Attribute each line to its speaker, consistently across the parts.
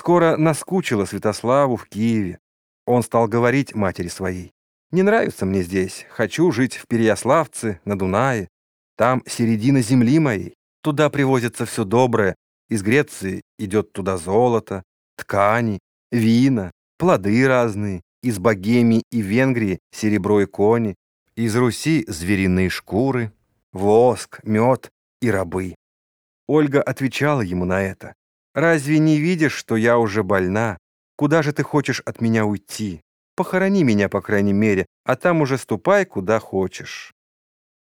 Speaker 1: Скоро наскучило Святославу в Киеве. Он стал говорить матери своей. «Не нравится мне здесь. Хочу жить в Переяславце, на Дунае. Там середина земли моей. Туда привозится все доброе. Из Греции идет туда золото, ткани, вина, плоды разные. Из Богемии и Венгрии серебро и кони. Из Руси звериные шкуры, воск, мед и рабы. Ольга отвечала ему на это. «Разве не видишь, что я уже больна? Куда же ты хочешь от меня уйти? Похорони меня, по крайней мере, а там уже ступай, куда хочешь».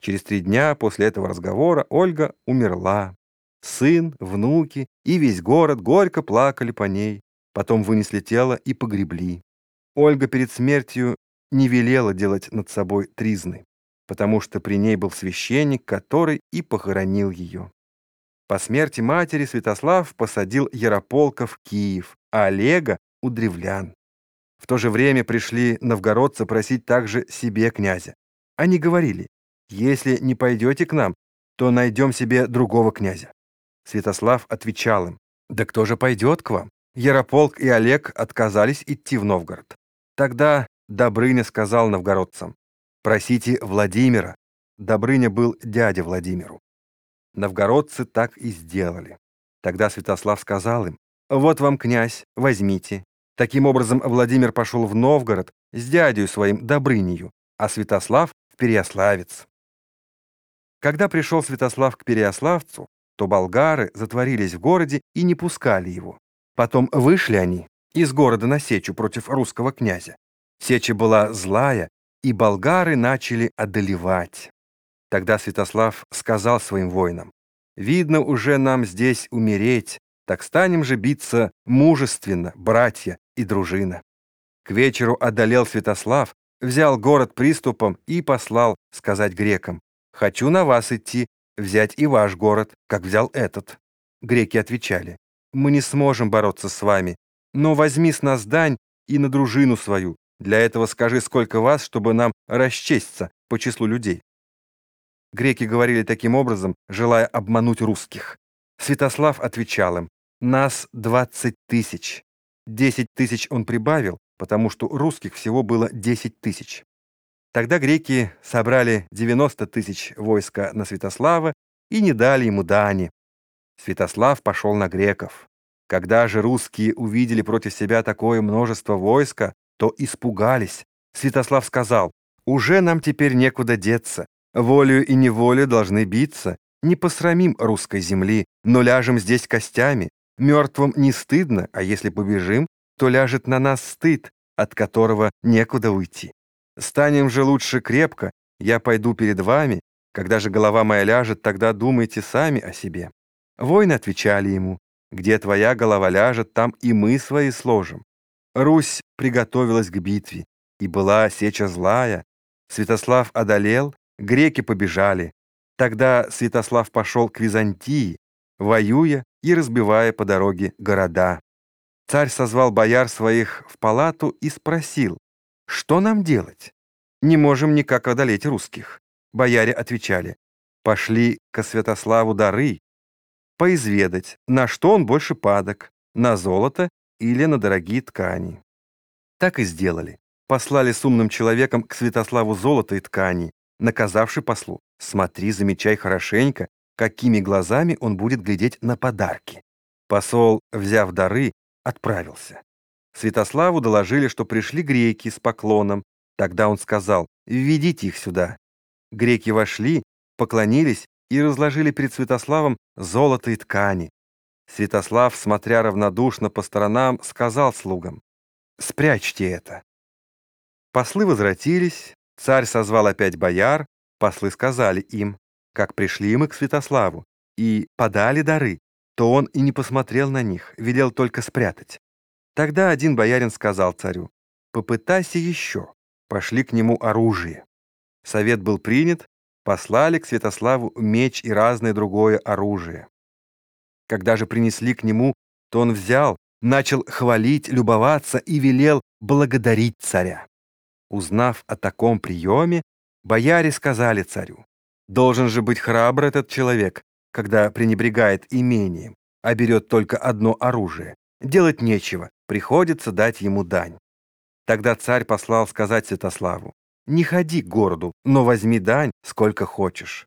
Speaker 1: Через три дня после этого разговора Ольга умерла. Сын, внуки и весь город горько плакали по ней. Потом вынесли тело и погребли. Ольга перед смертью не велела делать над собой тризны, потому что при ней был священник, который и похоронил ее. По смерти матери Святослав посадил Ярополка в Киев, а Олега — у древлян. В то же время пришли новгородцы просить также себе князя. Они говорили, если не пойдете к нам, то найдем себе другого князя. Святослав отвечал им, да кто же пойдет к вам? Ярополк и Олег отказались идти в Новгород. Тогда Добрыня сказал новгородцам, просите Владимира. Добрыня был дядя Владимиру. Новгородцы так и сделали. Тогда Святослав сказал им, «Вот вам князь, возьмите». Таким образом, Владимир пошел в Новгород с дядей своим Добрынею, а Святослав в Переяславец. Когда пришел Святослав к Переяславцу, то болгары затворились в городе и не пускали его. Потом вышли они из города на сечу против русского князя. Сеча была злая, и болгары начали одолевать. Тогда Святослав сказал своим воинам, «Видно уже нам здесь умереть, так станем же биться мужественно, братья и дружина». К вечеру одолел Святослав, взял город приступом и послал сказать грекам, «Хочу на вас идти, взять и ваш город, как взял этот». Греки отвечали, «Мы не сможем бороться с вами, но возьми с нас дань и на дружину свою. Для этого скажи, сколько вас, чтобы нам расчесться по числу людей». Греки говорили таким образом, желая обмануть русских. Святослав отвечал им, «Нас двадцать тысяч». Десять тысяч он прибавил, потому что русских всего было десять тысяч. Тогда греки собрали девяносто тысяч войска на Святослава и не дали ему дани. Святослав пошел на греков. Когда же русские увидели против себя такое множество войска, то испугались. Святослав сказал, «Уже нам теперь некуда деться. Волею и неволею должны биться. Не посрамим русской земли, но ляжем здесь костями. Мертвым не стыдно, а если побежим, то ляжет на нас стыд, от которого некуда уйти. Станем же лучше крепко, я пойду перед вами, когда же голова моя ляжет, тогда думайте сами о себе». Воины отвечали ему, «Где твоя голова ляжет, там и мы свои сложим». Русь приготовилась к битве, и была сеча злая. Святослав одолел, Греки побежали. Тогда Святослав пошел к Византии, воюя и разбивая по дороге города. Царь созвал бояр своих в палату и спросил, что нам делать? Не можем никак одолеть русских. Бояре отвечали, пошли к Святославу дары, поизведать, на что он больше падок, на золото или на дорогие ткани. Так и сделали. Послали с умным человеком к Святославу золото и ткани, наказавший послу, смотри, замечай хорошенько, какими глазами он будет глядеть на подарки. Посол, взяв дары, отправился. Святославу доложили, что пришли греки с поклоном. Тогда он сказал, «Введите их сюда». Греки вошли, поклонились и разложили перед Святославом золото и ткани. Святослав, смотря равнодушно по сторонам, сказал слугам, «Спрячьте это». Послы возвратились, Царь созвал опять бояр, послы сказали им, как пришли мы к Святославу, и подали дары, то он и не посмотрел на них, велел только спрятать. Тогда один боярин сказал царю, «Попытайся еще». Пошли к нему оружие. Совет был принят, послали к Святославу меч и разное другое оружие. Когда же принесли к нему, то он взял, начал хвалить, любоваться и велел благодарить царя. Узнав о таком приеме, бояре сказали царю, «Должен же быть храбр этот человек, когда пренебрегает имением, а берет только одно оружие, Делать нечего, приходится дать ему дань. Тогда царь послал сказать Святославу, «Не ходи к городу, но возьми дань, сколько хочешь».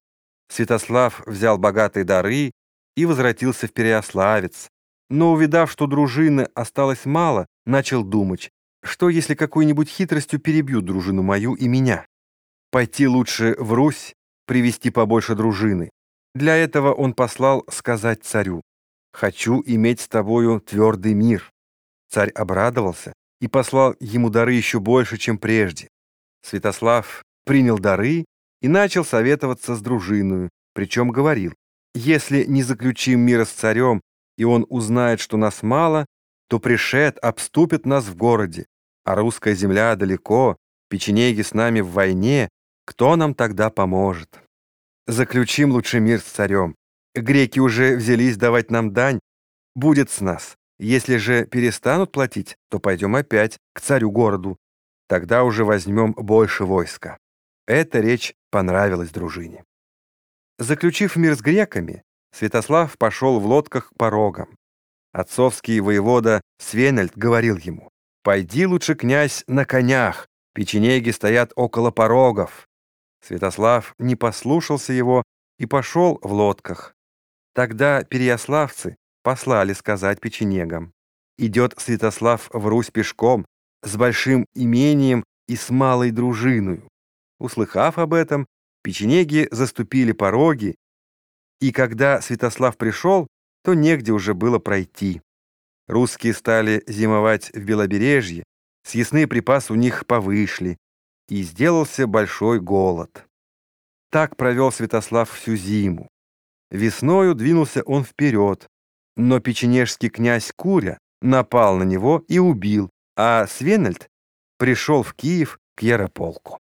Speaker 1: Святослав взял богатые дары и возвратился в Переославец. Но, увидав, что дружины осталось мало, начал думать, что если какой-нибудь хитростью перебьют дружину мою и меня? Пойти лучше в Русь, привести побольше дружины. Для этого он послал сказать царю, «Хочу иметь с тобою твердый мир». Царь обрадовался и послал ему дары еще больше, чем прежде. Святослав принял дары и начал советоваться с дружиною, причем говорил, «Если не заключим мира с царем, и он узнает, что нас мало, то пришед обступит нас в городе, а русская земля далеко, печенеги с нами в войне, кто нам тогда поможет? Заключим лучше мир с царем. Греки уже взялись давать нам дань, будет с нас. Если же перестанут платить, то пойдем опять к царю-городу. Тогда уже возьмем больше войска. Эта речь понравилась дружине. Заключив мир с греками, Святослав пошел в лодках к порогам. Отцовский воевода Свенельд говорил ему, «Пойди лучше, князь, на конях, печенеги стоят около порогов». Святослав не послушался его и пошел в лодках. Тогда переяславцы послали сказать печенегам, «Идет Святослав в Русь пешком, с большим имением и с малой дружиною». Услыхав об этом, печенеги заступили пороги, и когда Святослав пришел, то негде уже было пройти. Русские стали зимовать в Белобережье, съестные припасы у них повышли, и сделался большой голод. Так провел Святослав всю зиму. Весною двинулся он вперед, но печенежский князь Куря напал на него и убил, а Свенельд пришел в Киев к Ярополку.